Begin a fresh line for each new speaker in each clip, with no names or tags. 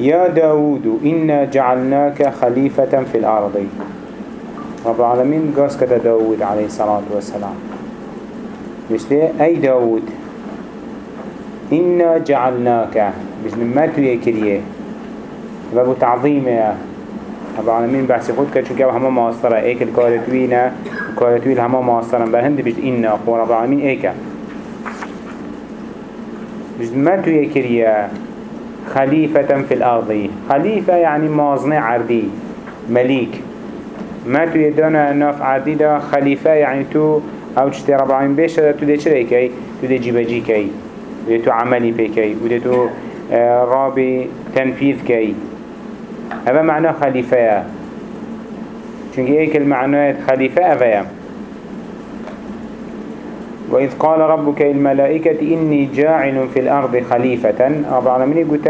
يا داود إنا جعلناك خليفة في الأرض. رب العالمين قاس كده داود عليه الصلاة والسلام. مشتى أي داود. إنا جعلناك. مش نماتو يكريه بابو تعظيمه رب العالمين. بحث خود كده شو هما ماسترة ايك الكارتوينة الكارتوين هما ماسترة بهند بجد إنا. أخو رب العالمين ايكا بجد ماتو يكريه خليفة في الأرض. خليفة يعني مازنة عردي مليك. ما تو يدانا ناف عردي دا خليفة يعني تو أو تشتي رب العالمين بيش تو دي چري تو دي كي ودي تو عملي بي كي ودي تو آه رابي تنفيذ كي هذا معنى خليفة چونك ايك المعنى خليفة أفيا وإذ قال ربك الملائكة إني جاعل في الأرض خليفة. رب العالمين قلت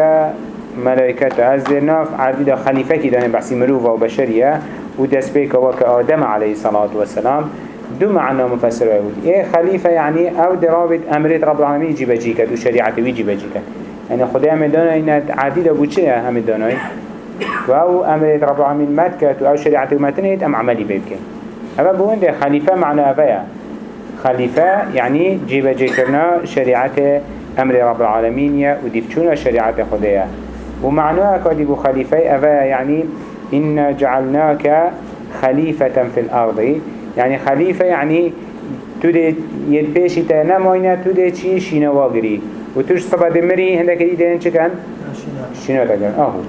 ملائكة هذا ناف عدد خليفة كده بحسي مروفة وبشرية ودسبيك وكآدم عليه الصلاة والسلام. دو معنى مفسر يقول إيه خليفة يعني أو درابة أمرت رب العالمين يجيب جيكت وشريعة ويجيب جيكت يعني خدای هم دانای إن عديد أبو چه هم دانای. و أو أمرت رب العالمين و أو شريعة ومتنهت أم عملي بيبكن أما بقول ده خليفة معنى أفيا خليفة يعني جيب جيكرنا شريعة أمر رب العالمين وديفتشونا شريعة خدايا ومعناها كادبو خليفة أفا يعني إنا جعلناك خليفة في الأرض. يعني خليفة يعني تودي يدبيشي تنموينة تودي چي شينا واغري وتوش صبا دمري هندك دي چه كان؟ شينا تكن آهو.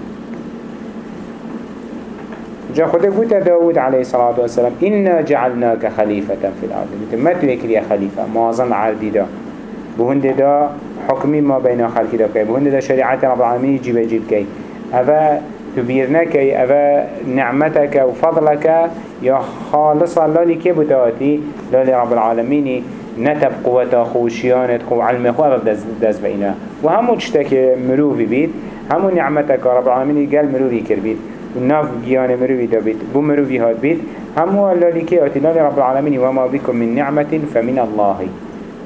جا خده قلت داود عليه الصلاة والسلام إنا جعلناك خليفة في الأرض. قلت ما تويك لي خليفة معظم عردي دا. بهند دا حكمي ما بين خلقي دا كي بهند دا شريعة رب العالمين يجيب يجيب كي أفا تبيرنك أفا نعمتك وفضلك يا خالص الله لكي بتواتي لالي رب العالمين نتب قوة خوشيانت خو علم خو أفا دز بينا وهمو تشتكي مروفي بيت همو نعمتك رب العالمين قال مروفي كربيت وناف جيان مروي دابيت بو مروي هاد بيت همو اللي كي اتلال رب العالمين وما بكم من نعمة فمن الله.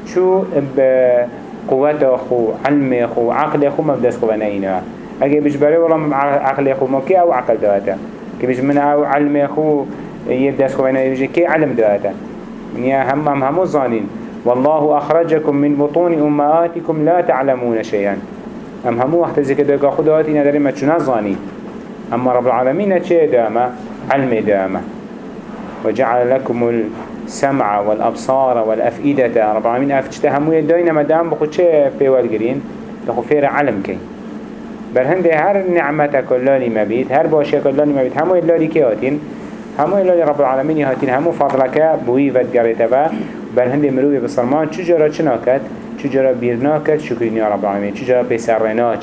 شو بقوة أخو علم أخو عقل أخو ما بدس خو بناينا أجي بجبري والله عقل أخو ما كي أو عقل دواتا كي بيج من أو علم أخو يبدس خو بناينا بيجي كي علم دواتا يعني هم هم همو ظانين والله أخرجكم من بطون أمهاتكم لا تعلمون شيئا. هم همو وقت زي كده خدواتي ندري ما تشنا ظانين أما رب العالمين چه دامه علم دامه وجعل لكم السمع والأبصار والأفئدة. رب العالمين أفتشتهمو يدوين مدام بخو چه بيوال قرين بخو فير علم كي برهنده هر نعمة كلاني مبيت هر باشي كلاني مبيت همو اللالي كي هاتين. همو اللالي رب العالمين هاتين همو فضلك بوي ودقرتبا برهنده مروي بسرمان چجارا چناكت چجارا بيرناكت شكرين يا رب العالمين چجارا بسرنا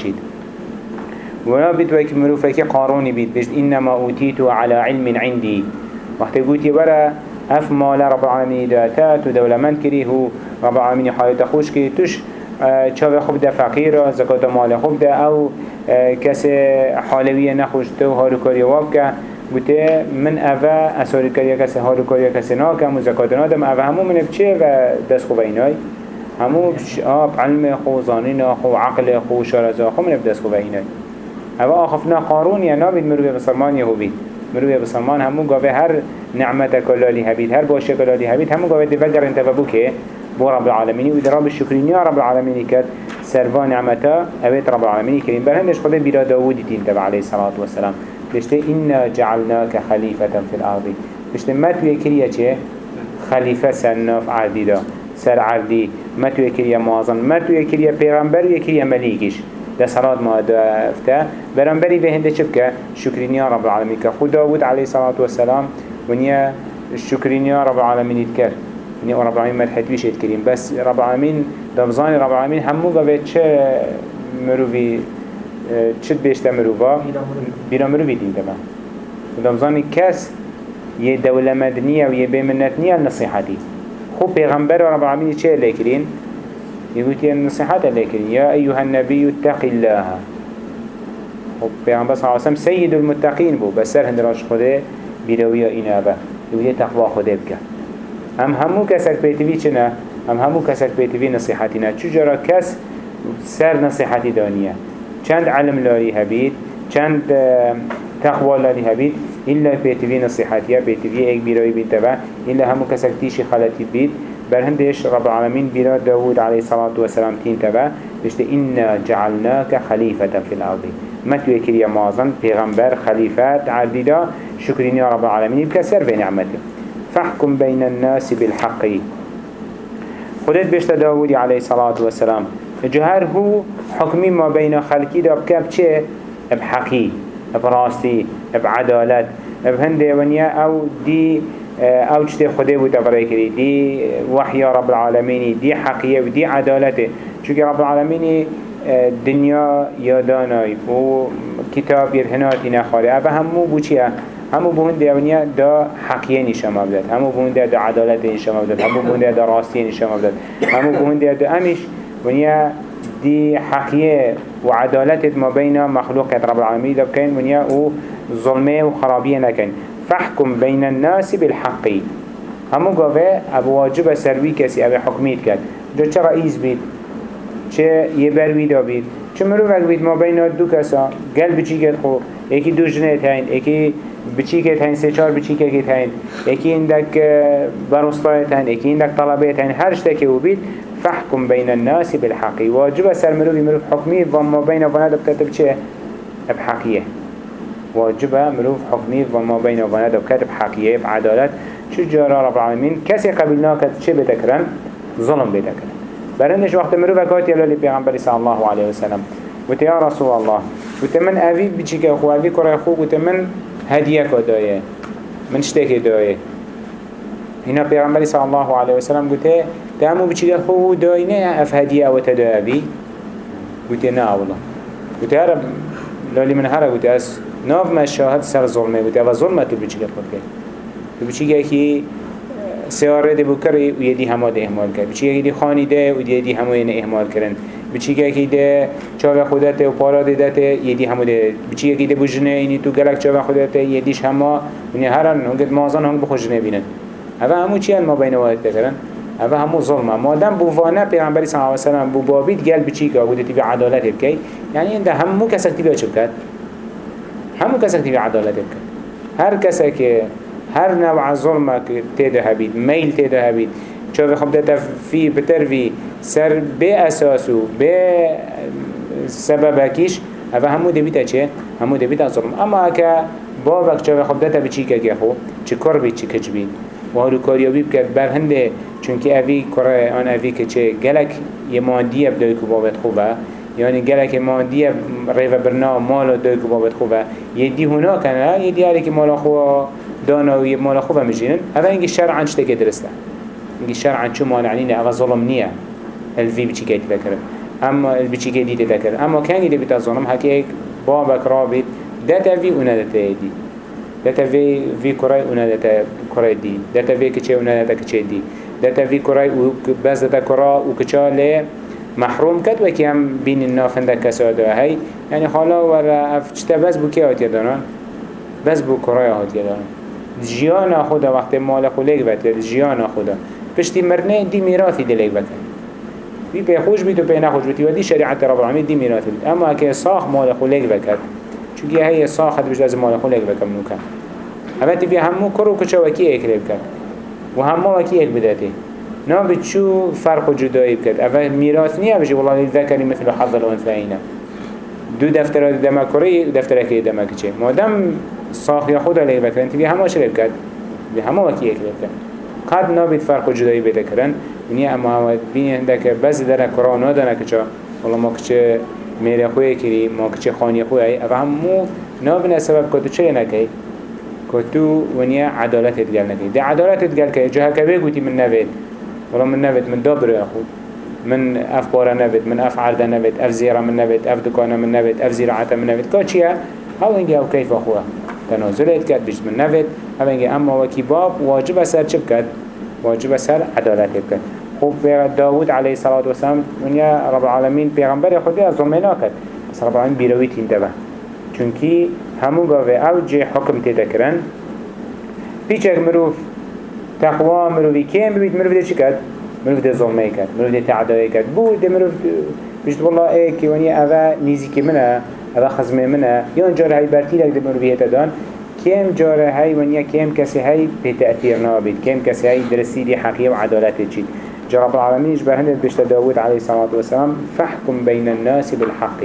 چيد ونا بيت ويك مروفك قاروني بيت بيجد إنما أوتيت على علم عندي. وقت قلت برا أف مال رب العالمين داتات ودولة من كريه رب العالمين حالة خوش كي تش چاوه خوب ده فقيرة زكاة مال خوب ده أو كس حالوية نخوش تو هارو كاري وابكا قلت من أفا أساري كاري كس هارو كاري كس ناكم وزكاة نادم أفا همو من بچه و دست خوب اینای؟ همو آب علم خو زانين خو عقل خو شارزا خو من بدست خوب اینای؟ هوا آخفنا قارون یا نابید مروی بسلمان یهو بید مروی بسلمان همو گاوه هر نعمت کلالی هبید هر باشه کلالی هبید همو گاوه دیوگر انتفابو که بو رب العالمینی. و دراب الشکرینی رب العالمینی کد سروا نعمتا اوید رب العالمینی کریم. برهندش خدا بیرا داودی تین تبع علیه الصلاة والسلام. بشته إنا جعلناك خليفة في الأرض. بشته ما توی کریه چه؟ خلیفة سنف عردی دا. سر عردی ما توی کریه موازن. ما توی کریه پیغمبر یکریه ملیکش. صلاة ما دافتا برانبري به هنده چبكة شكرين يا رب العالمين كخو داود عليه الصلاة والسلام ونيا الشكرين يا رب العالمين يتكر ونيا رب العالمين مدحت بيش يتكرين بس رب العالمين دفزاني رب العالمين همو قوة چه مروفي چت بيشتا مروفا بيرا مروفي دين تبا ودفزاني كس يه دولة مدنية ويه بمنتنية النصيحتي خو پیغمبر رب العالمين چه لكرين يقول يا النصيحات لكن يا أيها النبي اتق الله. وبيعن بس عاصم سيد المتقين بو بسر هندراش خده بيروية إنابة يقول تقوى خده بك هم همو كسك بيتوي چنا هم همو كسك بيتوي نصيحتنا چجرا كس سر نصيحتي دانية چند علم لاري هبيت چند تقوى لالي هبيت إلا بيتوي نصيحاتيا بيتوي ايك بيروي بيت تبع إلا همو كسك تيشي خلاتي بيت برهندش رب العالمين بيرا داود عليه الصلاة والسلام تين تبع بشت إنا جعلناك خليفة في الأرض. ما تويكر يا مازن پیغمبر خليفات عديدا شكرين يا رب العالمين بكسر في نعمته فاحكم بين الناس بالحق. خدت بشت داود عليه الصلاة والسلام. جهر هو حكمي ما بين خلقي دا بكاب چه؟ بحقي براستي بعدالت بهنده ونيا أو دي أو چته خده بود افرای کری دی وحی رب العالمینی دی حقیه و دی عدالته چونکه رب العالمینی دنیا یادانای و کتاب یرهناتی نخواره اوه همو بو چیه؟ همو بونده ونیا دا حقیه نشان مبدد همو بونده دا عدالت نشان مبدد همو بونده دا راستی نشان مبدد همو بونده دا امیش ونیا دي حقية وعدالة ما بين مخلوق رب ده كان ونيا وظلمه وخرابية نكن فاحكم بين الناس بالحق. همو قوة ابو واجب سروي كسي ابو حكميت كد جو چه رئيس بيت چه يبروي دا بيت چه مروفك بيت ما بين دو كسا قل بچي كد خو. اكي دو جنه تاين اكي بچی که تاین سه چهار بچی که تاین. یکی اندک برستای تاین یکی اندک طلبه تاین. هر شتکی و بید فحكم بين الناس بالحق. واجب سر مروف مروف حكمي وما بين فناد بكتب چه؟ بحقية واجب مروف حكمي وما بين فناد بكتب حقية بعدالت شو جرى رب العالمين كسي قبلنا كتب چه بتكرن ظلم بتكرن برندش وقت مروف كات يلا لبيغمبر صلى الله عليه وسلم وتي يا رسول الله وتمن أبي بچيك أخو أبي كرا أخو وتمن هدية كداية من شتك داية هنا بيغمبر صلى الله عليه وسلم قلت تامو بچی خو داینه اف هدیه أو تدابی گوتی نه اولا. گوتی هر لالی من هر گوتی از ناف ما شاهد سر ظلمه گوتی او ظلمه تو بچی خود کرد تو بچی که سیاره ده بکری و یدی همه ده احمال کرد. بچی که دی خانی ده و یدی همه اینه احمال کرن. بچی که ده چاو خودت و پارا ده ده یدی همه ده بچی که ده بجنه اینی تو گلک چاو خودت یدیش همه. ونی هرن هنگت مازن هنگ بخوشنه بینن. اوه همو چی ما بین واحد بکرن اوه همو ظلمه مادم بووانه پیغمبری صلی اللہ علیہ وسلم بو بابید گل بچی که بوده تیبی عدالت بکی یعنی انده همو کسک چه بکد همو کسک تیبی عدالت بکد هر کسی که هر نوع ظلمه که تیده هبید میل تیده هبید چه خب ده فی بتر فی سر به اساسو به سببکیش اوه همو دبیتا چه؟ همو دبیتا ظلم اما که بابک چه خب ده بچی که خو چه کار بید چه کج بید و هلو کاریابی بکرد بر هنده چونکه اوی کره آن اوی که چه گلک یه مادیه بدوی که بابت خوبه یعنی گلک مادیه ریو برنا مال دوی که بابت یه دی هنا دی هری که مال خوبه دانا و یه مال خوبه میشینن. اوه اینگه شرعا که درسته؟ اینگه شرعا چه مانعنینه اوه ظلم نیه. الوی بچی که تذکره اما که دیده تذکره اما کنگی دی بیتا ظلم بابک رابط ده تاوی اونه ده تایدی دتا في كراي اونا دتا كراي دي دتا في كچه اونا دتا كچه دي دتا في كراي و بس دتا كرا و كچه محروم كد وكي هم بين النافن دا كساده هاي يعني حالا ورا اف چتا بس بو كي هاتي دارن بس بو كراي هاتي دارن جيانا خدا وقت مال خلق بات جيانا خدا. پشتی مرنه دی میراثی دلیک بکن بی پی خوش بیت و پی نخوش بیت و دی شریعت رب العالمین دی میراثی بیت اما اگه ساخ مال خلق بکد چونکه هی ساخت بجد از مال خلق بکم نوکن اما تبي همو كرو كشا وكي ايك لبكت وهمو وكي ايك بداته نابد چو فرق و جدایی کرد؟ اول میراث نیه بشه والله ذکری مثل حظ الانثیین دو دفتر دمکوری دفتر که دمک چه مادم ساقی خود علی بکرن تیوی همه شرب بکرد، به همه وکی اکرب بکرد. قد نابید فرق و جدایی بده کردن. ونیا اما هاود بینی هنده که در قرآن ها که چا والله ما کچه میره خوی کری ما کچه خانی خوی ای. اما همو نابنه سبب کتو چه نکی؟ کتو ونیا عدالت ادگل نکی. ده عدالت ادگل که جه که بگوتی من نوید. والله من نبت من دابر يا أخو من أف بارا نبت من أف عرض نبت أف زيرة من نبت أف دكانة من نبت أف زراعة من نبت. كاتشيا هاو إنجي أو كيف أخوة؟ تنازلت كات بيش من نبت. هاو إنجي أما وكي باب واجب سر چب كات واجب سر عدالت كات خوب داود عليه الصلاة والسلام ونيا رب العالمين پیغمبر خودی از ظلمنا کرد رب العالمين بیروی تینده چونکی همو گاوه أو جه حکم تیده کرن. پیچک تقوا مروفی کم ببید مروف ده چی کرد؟ مروف ده ظلمه کرد مروف ده تعدایه کرد بود ده مروف بجد والله ای که اوه نیزی منه هذا خزمه منه يون جاره هاي برتي لك دمر بيهتا دان كم جاره هاي ونيا كم كسي هاي بتأثير نابد كم كسي هاي درسي دي حقية وعدالة تجي جا رب العالمين إجبر هندت بشت داود عليه الصلاة والسلام فحكم بين الناس بالحق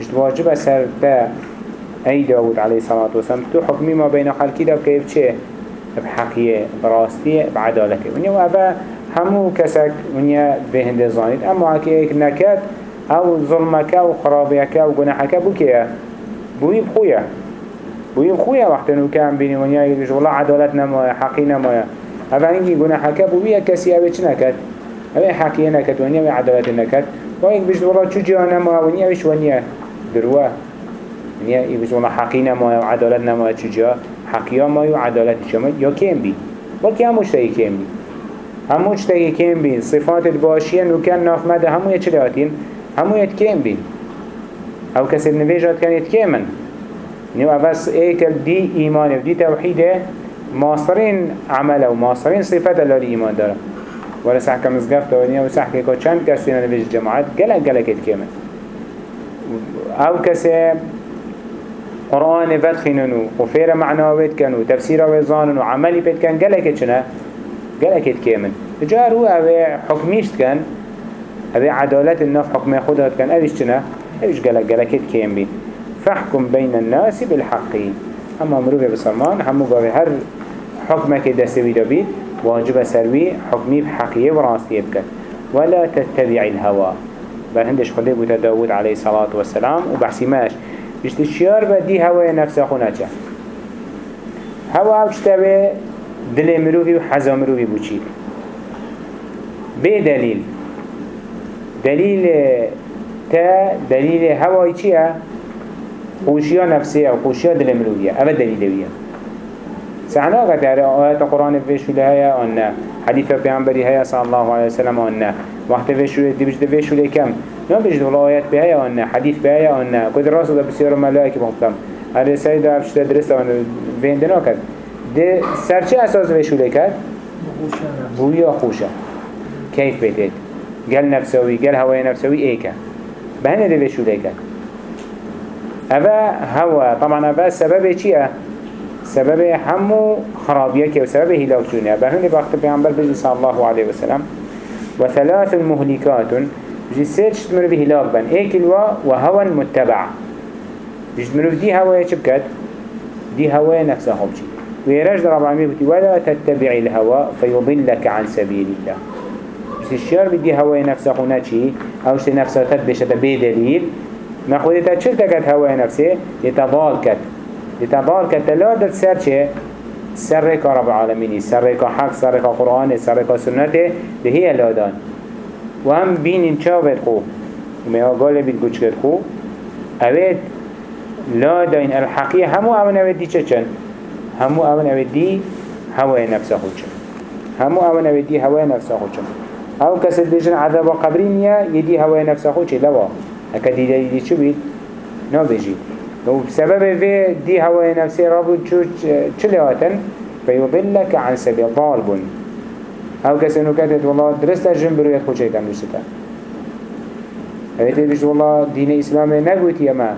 مش واجب أسر تا أي داود عليه الصلاة والسلام تو حكمي ما بين خلقي دا كيف چه بحقية براستية بعدالته ونيا وأبا همو كسك ونيا بهند زانيت أما هكي ايك نكات أو ظلمك أو خرابيك أو گناحك بو كيه بوي بخويا بوي بخويا وقت انو كان بيني ونيا يقول والله عدالت نمايا حقي نمايا اما انجي گناحك بوي كسي اوه چه نكت اوه حقي نكت ونيا عدالت نكت وإنك بيجد والله چو جانا ما ونيا وش ونيا دروه. ونيا يقول والله حقي نمايا وعدالت نمايا چو جا؟ حقيا ما وعدالت شما يا كيم بي بلكي هم مشتهي كيم بي هم مشتهي كيم بي صفات الباشية نو كان ناف مده همو يچلاتين همو يتكيم بين أو كسر نفيجات كان يتكيمن نيو افاس ايكل دي ايمان ودي توحيده ماصرين عمله وماصرين صفات اللي ايمان داره ولا سحكا مزقفت ونيا وسحكا كو چند كسرين نفيج الجماعات قلق قلق يتكيمن أو كسر قرآن فت خيننو وفير معناوات كانوا تفسير وزانن وعملي بيت كان قلق يتشنا قلق يتكيمن جار هو حكميشت كان هذه عدالة النف حكم خودها كان أبيش جنا أبيش قلق قلقت كيم بين فاحكم بين الناس بالحق. أما مروفة بسلمان همو قاوي هر حكمك دستوي دبيت واجب سروي حكمي بحقية وراستية بك ولا تتبع الهوى بل هندش بوتا داود عليه الصلاة والسلام وبحسي ماش. بشتی شیار با دی هوای نفس خونه چه؟ هوا او چطوه دل مروفی و حضا مروفی بوچید به دلیل. دلیل تا دلیل هوای چیه؟ نفسی ها خوشی ها دل مروفیه. اول دلیل دویه. سعنا قتاره آیت قرآن فشوله های آن نه. حدیث پیانبری های صلی الله علیه وسلم آن نه. وقت دی بجده فشوله کم. بجد فيشو لكم نو بجد والله آيات بهايا أنا حديث بهايا أنا قد راسو دا بسيار ملائكة مختم هذا سيد أفشت درست أنا فين دنا كد؟ ده سرچه أساس فيشو لكد بويا خوشا. كيف بيتت قال نفسوي قال هواي نفسوي ايكا بهنا دي شو ليكا أبا هوا طبعا أبا سبب چيه؟ سبب همو خرابيك وسبب هلاك شوني بهنا بقت بيعنبر بجي صلى الله عليه وسلم وثلاث مهلكات بجي سيرش تمر به هلاك بن ايكلوا وهوا متبع بجي تمر دي هوا يشبكت دي هوا نفسها خبشي ويرجد رب العالمين ولا تتبع الهوى فيضلك عن سبيل الله الشيار بدي هواي نفسه خونه چي أو شت نفسه تد بشت بدليل ما خودتا چل تكت هواي نفسه يتضال كت يتضال كت لا دل سر چه سرك رب العالمين سرك حق سرك قرآن سرك سنته هي لادان وهم بين انشاوت خو وما قال بين كوچ خو اوید لا داين الحقيقة همو اون اوید دي چچن همو اون اوید دي هواي نفسه خوچن همو اون اوید دي هواي نفسه خوچن أو کسی بیشن عذاب قبری نیا یدی هوای نفس خود چه؟ لوا. اکا دیده دیدی چو بید؟ نا بجید و بسبب في دي هواي نفسي رابو چو لهاتن فيضلك عن سبيل ضالب. او كسي انو كاتت والله درست جن برويت خود شيطان نشتا هيتي بيش والله دين اسلام نقوت يما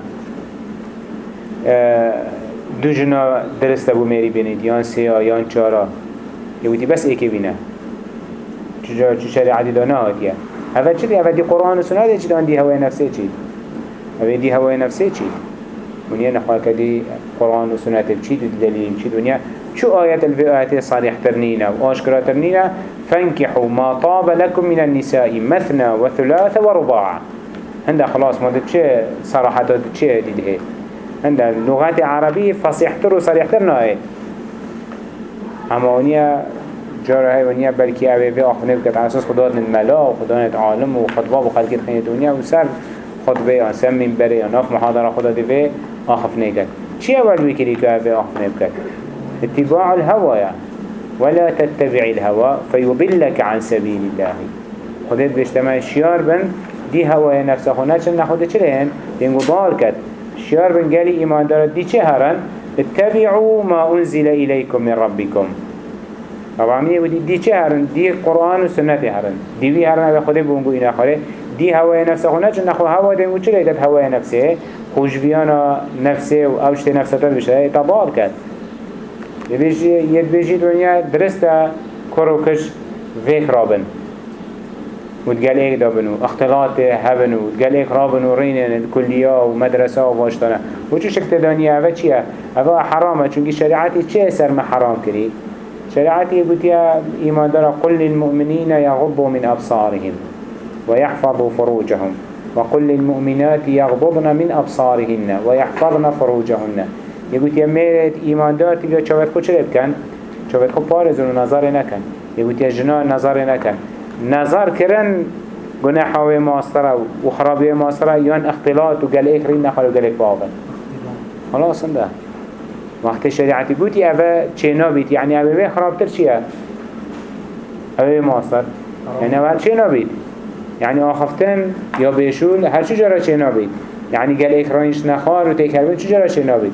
دو جنا درست ابو ميري بينيد يان سيا يان چارا يوتي بس ايكي بينه چجا چه شریعتی دانه هاتیه اول چی دی اول دی قرآن و سنت چی دان دی هوای نفسه چی اول دی هوای نفسه چی ونیا نخواه کدی قرآن و سنت چی دلیل چی دنیا شو آيات الفئات صريح ترنينا؟ وآشكرا ترنينا. فانكحوا ما طاب لكم من النساء مثنى وثلاث ورباع. هنده خلاص ما چه صراحة چه ديده هنده لغات عربية فصيحتر وصريحتر ناهي همانية جارة های ونیا بلکی اوه به آخونه بکت على أساس خدا ملا و عالم و خطبه و خلقیت خیلی دنیا و سر. خطبة آن سم من بره یا ناف محاضرة خدا دیوه آخف نگد چی اول بکری که اوه آخونه بکت اتباع الهوى ولا تتبع الهوى فيضلك عن سبيل الله. خدت بيجتمع شيار بن دي هوا نفس خونه چن نخوده چلهن دينگو ضال كت شيار بن قالي إيمان دارد. دي چه هرن؟ اتبعوا ما أنزل إليكم من ربكم طبعا میه ودی دی چه هرن؟ دی قرآن و سنت هرن. دیوی هرن به خود بونگو اینا خاره دی هوای نفس خونه چون نخو دیم و چه لیدت هوای نفسه. خوشبيانا نفسه و اوشت نفسه بشه. تضال کرد يبيجي يدبيجي دنيا درستا كروكش فيك رابن وتقال ايك دابنو اختلاط هبنو وتقال ايك رابنو رينن الكلية ومدرسة وواشتنا وچو شكت دنيا اوه چيه اوه حرامه چونكي شريعتي چه سر ما حرام كري شريعتي قلت يا إيمان دارا قل للمؤمنين يغضوا من أبصارهم ويحفظوا فروجهم وقل للمؤمنات يغضضن من أبصارهن ويحفظن فروجهن. يقول يا ميرت إيمان دار تيجا چاوت خود چلب كن چاوت خود پارزون و نظر نکن. يقول يا جنا نظر نکن. نظر کرن گناحوه ماستره و خرابی ماستره یان اختلاط و گل ایک رین و گل ایک خلاص انده وقت شریعتی گوتی اوه چه نابید یعنی اوه خرابتر چیه؟ اوه ماستر یعنی اوه چه نابید؟ يعني آخفتن یا بیشول هر چی جرا چه نابید يعني قال اكرانيش نخار و تكربين چو جرا چه نابید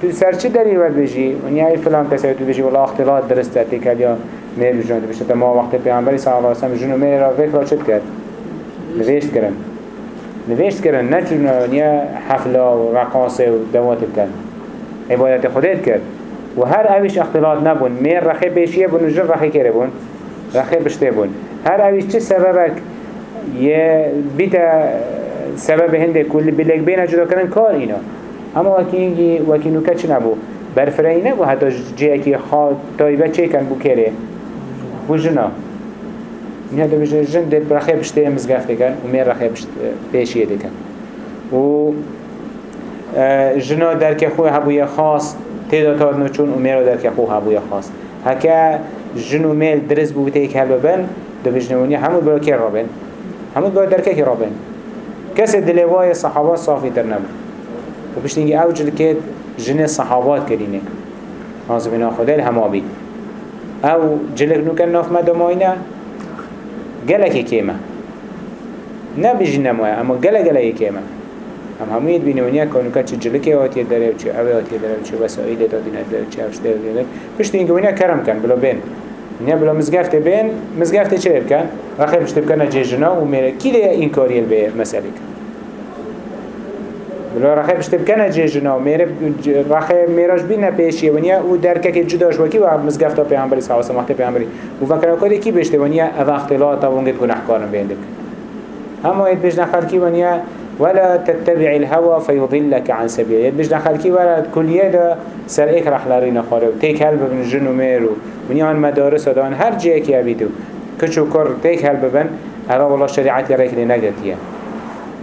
تو سر چه دلیل باید بجی؟ ونیا ای فلان کسی تو بجی؟ والله اختلاط درسته تکل یا میر بجنو تو بشتا ما وقت پیغمبری صلی اللہ علیہ وسلم جنو میر را فکر را چد کرد؟ نوشت کرن. نوشت کرن نه چون ونیا حفله و رقاصه و دوات بکن عبادت خودت کرد. و هر اویش اختلاط نبون. میر رخی پیشیه بون و جن رخی کره بون. رخی بشته بون. هر اویش چه سببك یه بیتا سبب هنده کل بلک بین جدا کردن کار اینا اما وکی وکی نوکه چه نبو برفرهی نبو حتی جه اکی خواه تایبه چه کن بو کره بو جنا. این بجه جن دل برخی بشته مزگفته کن و میر رخی پیشیه دکن. و جنا درک خوی هبوی خاص تیدا تاد نوچون و میر درک خوی هبوی خاص. هکا جنو میل درس بو تیک هل ببن دو بجنونی همو برا کی رابن همو برا درکه کی رابن کسی دلوای صحابات صافی در نبود. و بشتینگی أو جلکت جن صحابات کرینه. نازمین خدا همه بید أو جلک نوکن ناف مداماینا گلک کیمه نه بجن نموه اما گلک گلک کیمه هم همه يد بينونيا كانوا كاتش جلكي واتي داره وچه اوه واتي داره وچه وسائل دادين داره وچه اوش داره پشت اینکه ونیا کرم کن بلا بین. ونیا بلا مزگفت بین مزگفت چه بکن؟ رخی پشت بکن جیجنا و میره. کی ده این کاریل به مسئله کن؟ بلا رخی پشت بکن جیجنا و میره رخی میراج بین پیشیه ونیا و درکه که جداش وکی و مزگفت صلی الله علیه و پیامبری و فکر کردی کی بشته ونیا أو اختلاط و اونگت گناهکارن بینده همه اید بجنا خلکی ونیا ولا تتبع الهوى فيضلك عن سبيل يد بجنا خلقي ولا كل يدا سر ايك رح لارينا خارو تيك هل ببن جن وميرو ونيان مدارس ودان هر جيك يبيدو كشو كر تيك هل ببن هذا والله شريعت يريك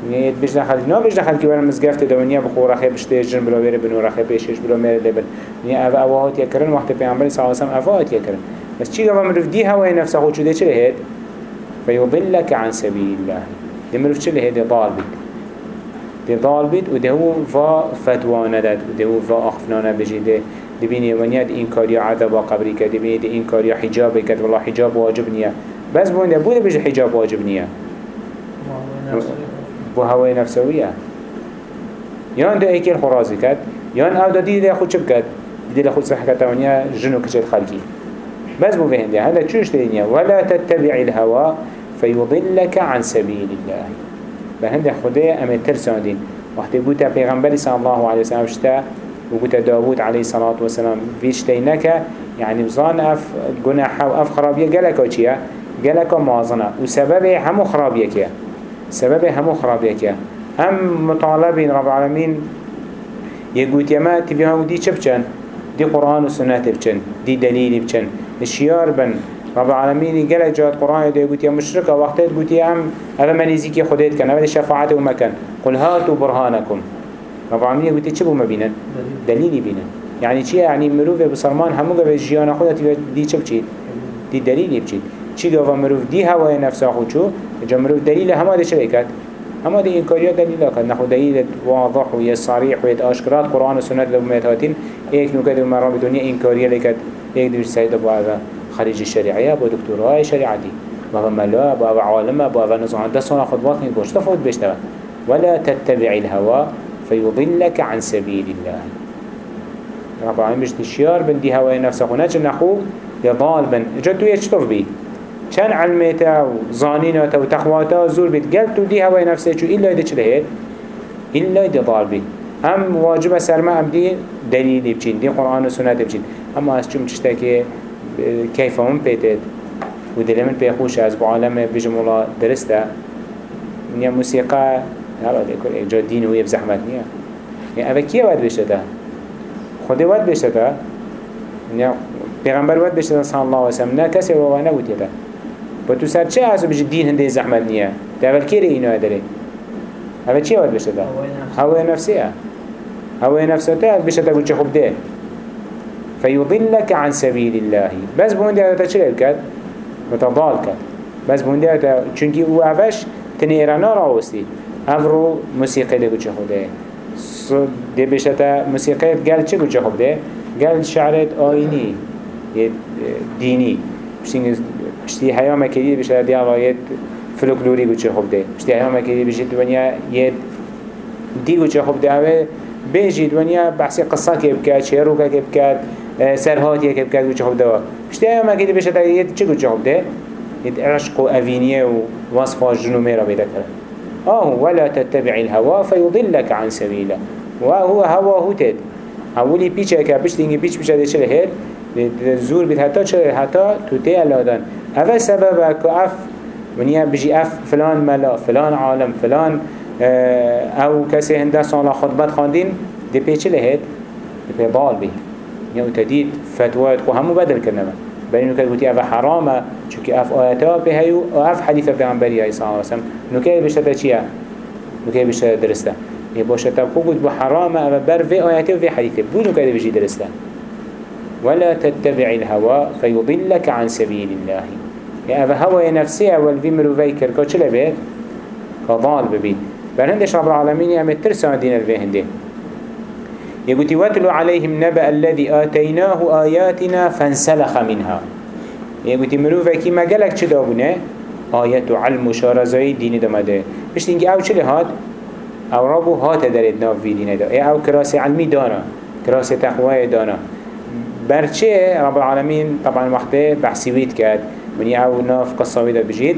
لنقدتيا يد بجنا خلقي نا بجنا خلقي ولا مزقفت دونيا بخو رخي بشتي جن بلا بير بنو رخي بيشش بلا مير لبن. نيا أف أواهات يكرن وقت بيعمل صلى الله عليه وسلم أواهات يكرن. بس چي قبل مرف دي هواي نفسه خو چو دي چه هيد فيضلك عن سبيل الله. دي مرف چه هيد ضال بيت. ضال بید و دهو فا فتوا نداد و دهو فا اخفنانا بجیده دبینی ونیاد این کاری عذاب قبری که دبینی این کاری حجاب کرد. والله حجاب واجب نیه بس بونده بوده بجه حجاب واجب نیه بو هوای نفسویه یان ده ایکل خرازی کرد یان أو ده دیده خود چب کرد. دیده خود صحکه تاونیه جنو کچت خلقی. بس بو فهنده هذا چوش دینیه ولا تتبع الهوا فيضلك عن سبيل الله. بهند خدا أم ترساندين وقت قلت پیغمبر صلى الله عليه وسلم شتا وقلت داود عليه الصلاة والسلام فيشتينك يعني بظان أف جناح وأف خرابية جلك وشيا جلك مازنة وسبب همو خرابية كيا سبب همو خرابية كيا هم مطالبين رب العالمين. يقول يما تبيها ودي چبچن دي قرآن وسنة بچن دي دليل بچن. الشيار بن. رب العالمين قال جات قرآن ده يقول يا مشركة وقتها يقول يا أم هذا من يزيك خديت كان هذا شفاعته ومكان قل هاتوا برهانكم رب العالمين يقول تشبه ما بينا دليل. بينا يعني شيء يعني مروف بسرمان همو قبل جيانا خدا دي چب چي دي دليل يبچي چي قبل مروف دي هواي نفسه خود شو جا مروف دليل هما ده شريكات هما دي إنكاريات دليل كان نحو دليل واضح ويصاريح ويتأشكرات قرآن وسنة لبميتاتين ايك نكاد ومرام بدنيا إنكارية لكت ايك دوش سيد أبو هذا خريج الشريعية أبو دكتوراه شريعتي بابا ملا بابا عالمه بابا نزعان ده صنع خطبات نقولش تفوت بيشتبه ولا تتبع الهوى فيضلك عن سبيل الله. رب العالمين بيش تشيار بن دي هواي نفسه ونجا نخو يضال بن جدو يشتف بي كان علميته وظانينته وتقواته زور بيت قلتو دي هواي نفسه شو إلا إذا چلهيت إلا دي ضال بي هم واجب سرما هم دي دليل بچين دي قرآن و سنة بچين اما از چم تشتكي كيف هم بيتت ودلي من بيخوش از بعالم بجمولا درسته. من موسيقى هلا ديكور اجا دين ويب زحمت نيا يعني اوه كيه ود بشته خود ود بشته يعني پیغمبر ود بشته صلى الله عليه وسلم. نه کسی و نه یده با تو سر چه از بجی دین هنده زحمت نیه؟ ده اول کی اینو داره اول چی ود بشته هوا نفسیه هوا نفسه بشته قلت خب ده. فيضلك عن سبيل الله بس بوندي هذا تشرب كد متضال كد بس بوندي هذا چونكي أو اوش تنيرانا راوستي افرو موسيقى ده قلت خوده ده. بشتا موسيقى قال چه قلت خوده قال شعرت آيني ديني بشتي حياة مكيدي بشتا دي آلايت فلوكلوري قلت خوده بشتي حياة مكيدي بشتي دنيا يد دي قلت خوده بيجي دنيا بحثي قصة كيف كات شيروكا كيف كات سرهاتي كيف كات وجهه دوا مش تايا ما كده بيشتا يد چه وجهه ده؟ يد عشق وأفينية ووصفة را بيذكر آه ولا تتبع الهوى فيضلك عن سبيله وهو هوا هتد أولي بيچه که دينگي بيش بيش ده چه هيد زور بيت حتى چه حتى توتي الادان اول سبب که اف ونیا بجي اف فلان ملا فلان عالم فلان أو کسی هنده سالا خطبت خاندین دی پیچه لهید؟ دی پی بال بی يعني تديد فتوات خو همو بدل كرنا بل إنه كده أف حرامة چونك أف آياتها بهايو أف حديثة الله عليه وسلم إنه كده بشتا چيا إنه كده بشتا درستا يباشا تبقو قد بحرامة أف بر في آياته وفي حديثة بو إنه كده بجي درستا ولا تتبع الهوى فيضلك عن سبيل الله. يعني أف هوى نفسي أول في مروفي كركا چلا بيت فضال ببين بل هندش رب العالمين يعمل ترسى دين الفهنده يقول واتلو عليهم نبأ الذي آتيناه آياتنا فانسلخ منها. يقول مروفة كي قالك چه دابونه آيات علم شارزاي دين دمده. بشت انجي آو چه هات آو رابو هات دارد ناف في دين دا. آو كراسي علمي دانا. كراسي تقوى دانا. برچه رب العالمين طبعا وقته بحثي ويد كاد من أو ناف قصاوي دا بجيد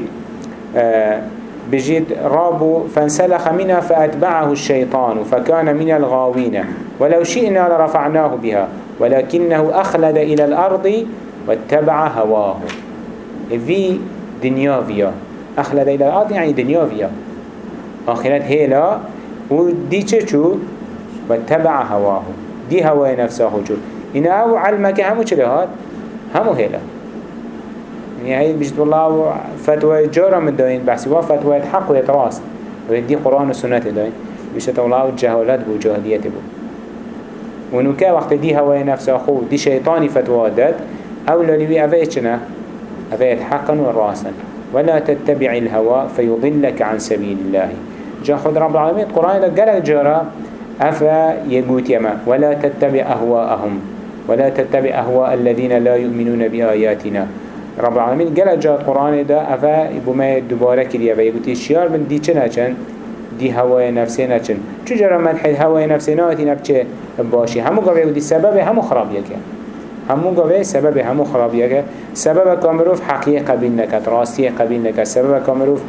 بجد رابو فانسلخ منها فأتبعه الشيطان فكان من الغاوين ولو شئنا لرفعناه بها ولكنه أخلد إلى الأرض واتبع هواه. في دنيافيا أخلد إلى الأرض يعني دنيافيا آخرت هيلا ودي چو؟ واتبع هواه. دي هواي نفسه جو إن أو علمك همو چلهات همو هيلا يعني بجد الله فتوى جارة من داين بحثي وا فتوى حق ويتراست ودي قرآن وسنة داين بجد الله جهالات بو جاهلية بو. ونوكا وقت دي هواي نفس أخو دي شيطاني فتوى داد أو لنوي أفيتشنا أفيت حقا وراسا ولا تتبع الهوى فيضلك عن سبيل الله. جا خد رب العالمين القرآن قال جارة أفا يقوت يما ولا تتبع أهواءهم. ولا تتبع أهواء الذين لا يؤمنون بآياتنا. رب العالمين قال جاء القرآن ده أفا بما دوباره كريا ويقول الشيار من دي چنا چن دي هواي نفسنا چن چو جرى مدح هواي نفسنا وتي نبچه باشي همو قوي يقول سبب همو خرابيه كه همو قوي سبب همو خرابيه كه سبب كامروف حقيقة قبيل نكت راستية قبيل نكت سبب كامروف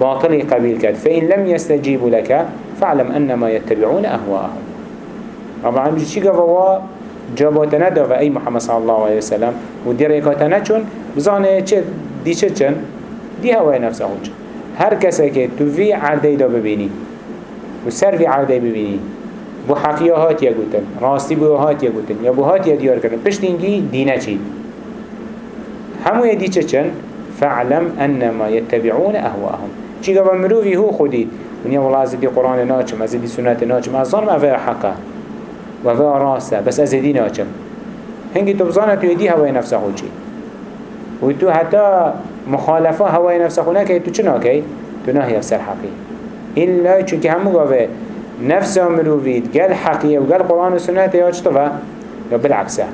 باطل قبيل كت فإن لم يستجيبوا لك فاعلم أنما يتبعون أهواءهم. رب العالمين چي قوة جاباتنا دا أي محمد صلى الله عليه وسلم ودي ريكاتنا چون بزانه چه دی چه چن؟ دی هوای نفسه هون چن. هر کسی که تو وی عرده دا ببینی و سر وی عرده ببینی بو حقیه هات یا گوتن راستی بو هات یا گوتن یا بو هات یا دیار کردن پشت اینگی دینه چی؟ همو دی چه چن؟ فعلم انما يتبعون اهواهم. چی گفت؟ مروفی هو خودی. ونیا والله از دی قرآن ناچم از دی سنت ناچم از ظالم اوه حقه. و اوه راسته. بس از دی ناچم. هنگی تو بزانه تو دی هوای نفسه خود چی؟ و تو حتی مخالفه هوای نفس خونه که تو چنا کی تو نهی افسر حقی. إلا چونکه همو گاوه نفس مروفید گل حقیه و گل قرآن و سنت یا چطوه یا بالعکسه.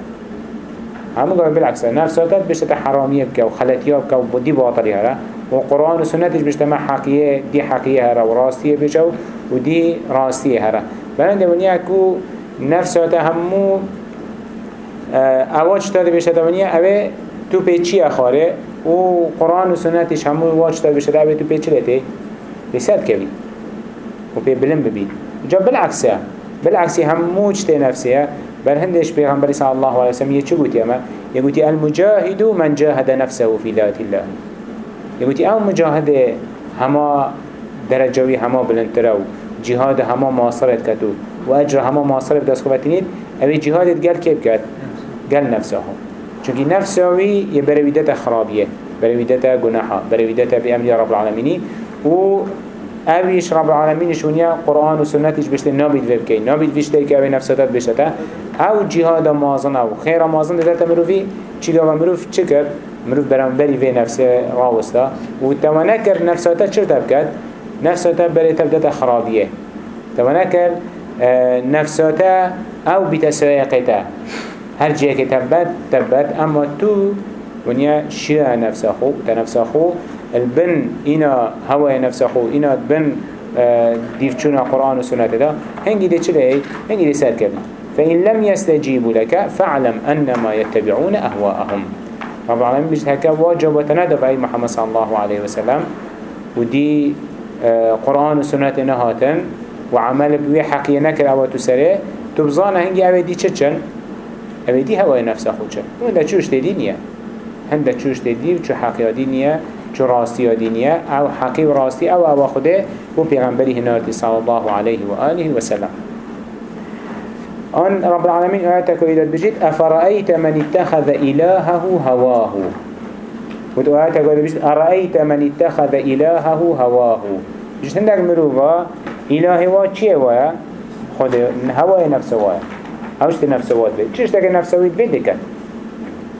همو گاوه بالعکسه. نفساتت بشت حرامیه بکه و خلطیه بکه و بدی باطلی هره و قرآن و سنتش بشت ما حقیه دی حقیه هره و راستیه بشه و دی کو نفسات همو اواج تاده بشه دونیا اوه تو پیچی اخاره؟ و قرآن و سنتش همون واج داد بشه دعوه تو پیچی لیته بسد کوی و پی بلن ببین. جا بالعكس بالعكس هموش تي نفسه بل هندش بيغنبري صلى الله عليه وسلم يتشو قلت يما يقول المجاهد من جاهد نفسه في ذات الله. يقول أو مجاهد هما درجوي هما بلنترو جهاد هما معاصرت كتو وأجر هما معاصرت بدست خوبتنين اوي جهاد قال كيف كات قال نفسه چونكي نفسه يبرويدته خرابيه برويدته گناحا برويدته بأمر رب العالمين و اویش رب العالمین شونیا قرآن و سنتش بشته نابید وبکی نابید ویشته که اوی نفساتت بشته. أو جهاد مازن أو. خیر مازن دلت مروفی. چی گاوا مروف؟ چه کرد؟ مروف برانبری وی نفس راوستا و توانه کرد نفساتا چر تبکد؟ نفساتا تبدت خرابیه توانه کرد نفساتا أو بتسویقتا هر جایی که تبت تبت اما تو ونیا شیع نفس خو تنفس خو البن اینا هوای نفس خو اینا بن دیفچونا قرآن و سنت دا هنگی ده چله هنگی ده سر کردن. فإن لم يستجيبوا لك فاعلم أنما يتبعون أهواءهم. رب العالمين بجد هكا واجب وتنادى بأي محمد صلى الله عليه وسلم. ودي قرآن و سنت نهاتن وعمل بوي حقية نكر أو تسره تبزانا هنگي أوي دي چچن أوي دي هواي نفس خوچن هنده چوش دي نية هنده چوش دي و چو دي نية چو راستي دي نية أو حقي و راستي أو أو خده و پیغمبری هنارتي صلى الله عليه وآله وسلم أن رب العالمين آياتك إذا بجيت أفرأيت من اتخذ إلهه هواه؟ وآياتك إذا بجيت أرأيت من اتخذ إلهه هواه بجيت هندك مروفا إلهي وا چيه وايا خود هواي نفسه وايا اوش تی نفسه واد بید چش تاکه نفسه وید بید کن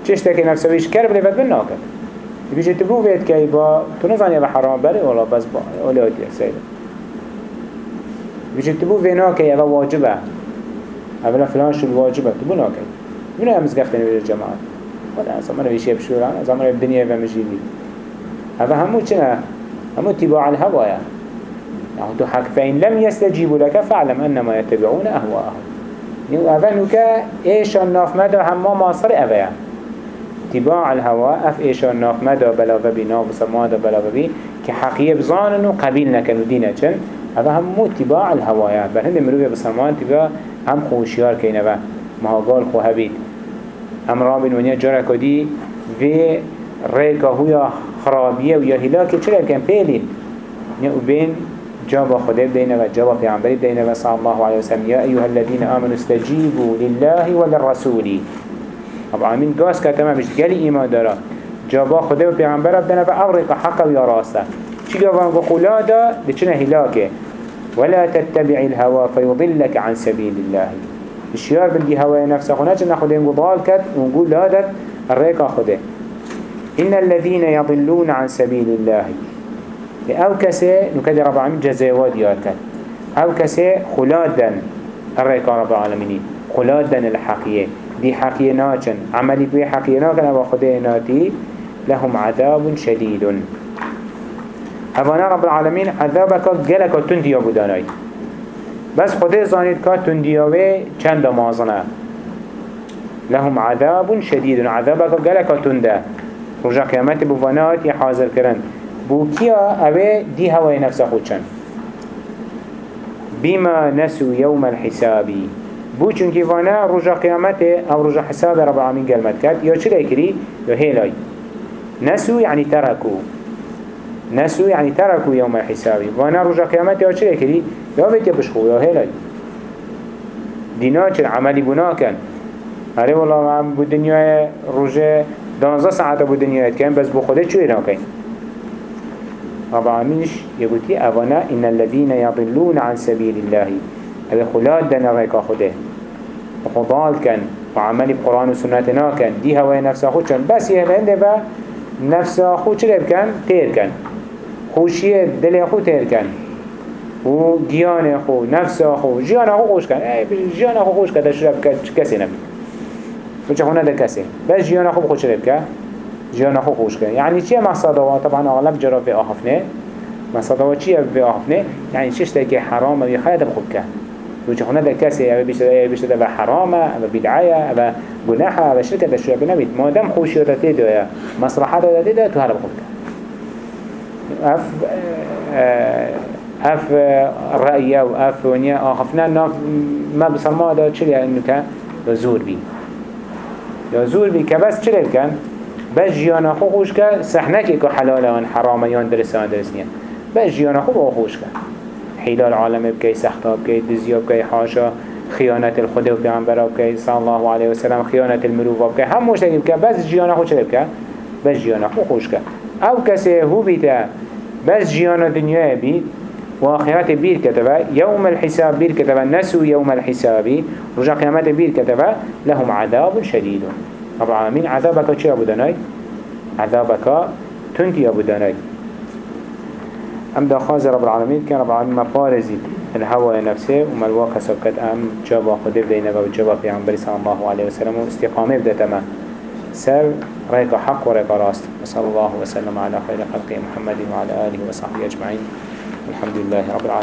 چش تاکه نفسه ویش کرب لیفت بین ناکن بیشه تبو بید که با تو نزانی به حرام بره ولا بس با اولیاتی سیده بیشه تبو وینا که یه واجبه اولا فلان شو واجبه تبو ناکن منو هم مزگفتنی بیر ولا أصلا من ویشه بشوران أصلا من الدنيا و مجيبي هذا همو چنه همو تباع الهوايا يعني تو حق فإن لم يستجيبوا لك فاعلم أنما يتبعون أهواءهم نيو أفنو كا إيشان ناف مدى هما ماصر أفيا تباع الهواء أف إيشان ناف مدى بلاغ بي ناف سمادة بلاغ بي كحقية بزانن وقبيل نكن ودينا چن هذا هم. تباع الهوايا بهند مروي بسلمان تباع هم خوشيار كينا با مهاقال خو هبيد هم رابن ونيا جارة كدي في ريكا هو خرابية ويا هلاكي چرا كان بيلين نيو بين جاب خده بدينا وجاب پیغمبری بدينا صلى الله عليه وسلم يا أيها الذين آمنوا استجيبوا لله وللرسول أبو عامين قاس كتما مش قالي إيمان دارا. جاب خده وبيغمبر بدينا فأغرق حقا ويا راسا چي قابان قولا دا لچنا هلاكه ولا تتبع الهوى فيضلك عن سبيل الله. الشيار بندي هواي نفسه خناش ناخده نقول ضال كت ونقول لا الريكا خده إن الذين يضلون عن سبيل الله. أو كسي نكدي رب العالمين جزاوات يار كان أو كسي خلادا الرئيك رب العالمين خلادا الحقية دي حقية ناچن. عملي بي حقية ناكن أو خده ناتي لهم عذاب شديد هفانا رب العالمين عذابك جلك تنديا بداناي بس خده زانيت كا تندياوه چند مازنه. لهم عذاب شديد عذابك جلك تنده. رجع قيامت بفنات يحاضر كرن بو كيا اوه دي هواي نفس خودشن بما نسوا يوم الحساب بو چونكي وأنا رجا قيامته أو رجا حساب رب العالمين قلمت كات يا چرا يكري يا هيلاي نسوا يعني تركوا نسوا يعني تركوا يوم الحساب وأنا رجا قيامته يا چرا يكري يا بيت يبشخو يا هيلاي دينا چر عملي بنا كان هره والله ما بو دنيا رجا دانزا ساعت بو دنيا كان بس بو خوده چو اينا كان رب العالمينش يقولي أولا إن الذين يضلون عن سبيل الله. هذا خلاد دنا ريكا خده وخضال كان وعمل بقرآن وسنتنا كان دي هواي نفسه خود بس يهلنده با نفسه خود چلب كان تير كان خوشيه دل خود تير كان و جيان خو نفس خو جيان خو خوش اي جيان خو خوش كده شرب كسي نبي وچه خونه ده كسي بس جيان خو خوش شرب كان جيانا خو خوش كن يعني چيه مقصده طبعا اغلب جرا في آخفنه مقصده چيه في آخفنه يعني چيش تاكي حرام و خيات بخود كن وچه خونه ده كسي أو بيشته ده حرامه أو بدعاية أو گناحه أو شركة ده شوية بنبيت ما دام خوشيوتا تيدو مصلحة ده تيدو تو هلا بخود كن أف أف رأي أو أف ونيا آخفنا ناف ما بسلمان دا چلي؟ انو كان زور بي. دا زور بي كبس چلي كان؟ بس جيانا خو خوش که سحنكي که حلاله و حرامه يان درسه و درس نيا بس جيانا خو بو خوش که. حيلال عالم بكي سختا بكي دزيا بكي حاشا خيانة الخدا و پیغمبر بكي صلى الله عليه وسلم خيانة المروف بكي هم مش تجيب بس جيانا خو چلي بكي بس جيانا خو خوش که. أو کسی هو بیتا بس جيانا دنيا بيت وآخرات بير كتبه. يوم الحساب بير كتبه نسوا يوم الحساب رجع قيامات بير كتبه لهم عذاب شديد. رب العالمين عذابك چه أبو داناي عذابك تنتي أبو داناي أم دا خاز رب العالمين كان رب العالمين مبارزي الهوى نفسه وما الواقع سبكت أم جابا خده بدينا وجابا في عمبري صلى الله عليه وسلم واستقامه بدتما سر ريك حق وريك راست. وصلى الله وسلم على خير خلق محمد وعلى آله وصحبه أجمعين. الحمد لله رب العالمين.